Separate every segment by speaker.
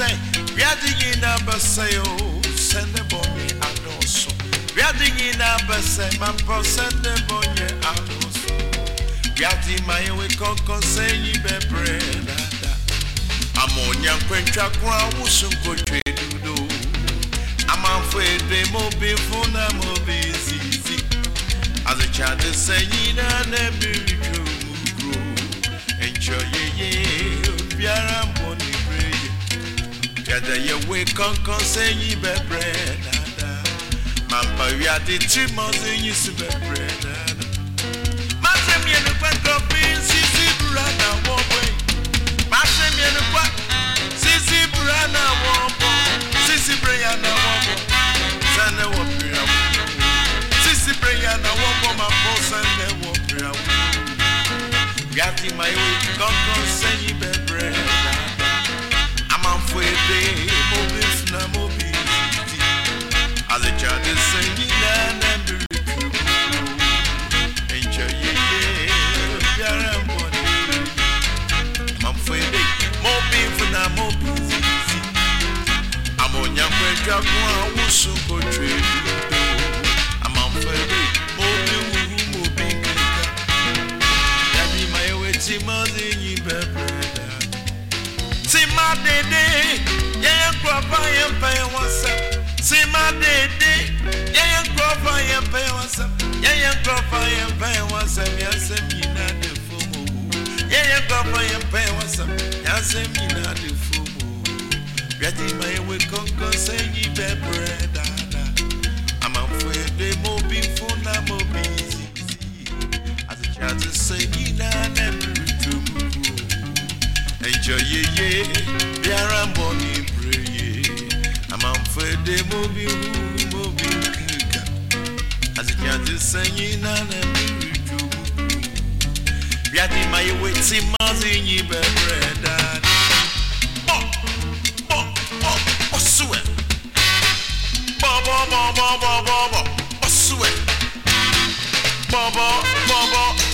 Speaker 1: say, we are the number say, oh, send the bonny and also. We are the number say, my boss send the bonny and also. We are the my way conco say, you be bread. Ammonia quencha kwa wusun ko tredudo. Amanfwe de mobi funa mobi zizi. As a child is saying, I. Enjoy ye, ye, Yada ye we koko senyi bebre dada Mamba yade timo senyi su bebre dada Masem ye ne kwa kopi sisi brana wobe Masem ye ne kwa sisi brana wobo Sisi brana wobo Sane wo bria wobo Sisi brana wobo ma po sane wo bria wobo Gati my way konko senyi bebre senyi na na mbiri Enche ye ye biara mboni Amanfo ede mobi funa mobi titi Amonya kwetwa kwa wusu kotwe dudo Amanfo ede mobi wuhu mobi nkeka Yadi mayewe timazi nyi bebreda Tima dede Yeye kropa yempe wasa Tima dede Yeye kropa yempe wasa Yeye kropa yempe wasa Yasem yina de fumu Yeye kropa yempe wasa Yasem yina de fumu Yadi mayewe konko senyi bebreda Amanfo ede mobi funa mobi zizi as a child to say you na never to Enjoy ye ye, biara pray I'm on for the movie who movie kuka. As a child to say you na never to Biati my witty mazi ni bebreda. Bo, bo, bo, bo, sweat. Bo, bo, bo, bo, bo, bo, bo, bo, sweat. Bobo, bobo,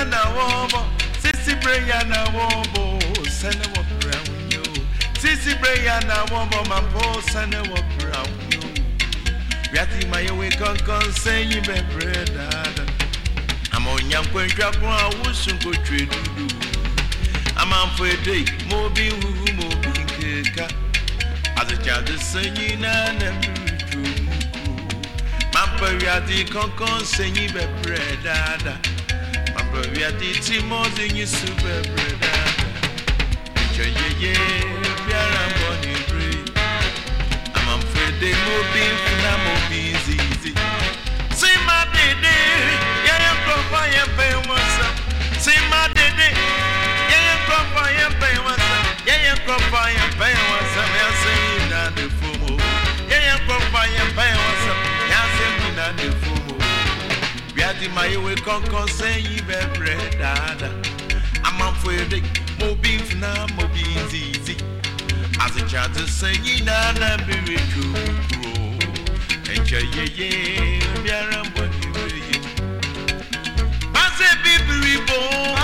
Speaker 1: bra na wo bo. Sisi bra ya na wo bo. Sene wo bra unyo. Sisi bra ya na wo bo ma bo sene wo bra unyo. Wiati ma ye we konkon senyi be bre dada. Ama onyankwa ntwa ko a wusu ko twe dudu. Ama mfo edei mo bi huhu mo bi nkeka. Azecha de senyi na na mrutu. Mampa wiati konkon senyi be bre dada. Mampa wiati timo zinyi su be bre dada. Ncho ye ye biara mboni bre. I'm afraid mo be na mo be easy. See my dede, yeah pay what's up. See my dede, yeah yeah go for your pay what's up. Yeah yeah go for your pay what's up. Yeah na the fumo. ti ma ìwé kankan sẹ́yìn bẹ̀rẹ̀ dáadáa. Amáfo èdè mo bí n fúnná mo bí n zìzì. Àṣìjà ti sẹ́yìn náà náà bèrè kúrò. Ẹ̀jẹ̀ yẹyẹ omi ara ń bọ̀ ní ìwé yìí. Bá ṣe bíbí rí bò ó.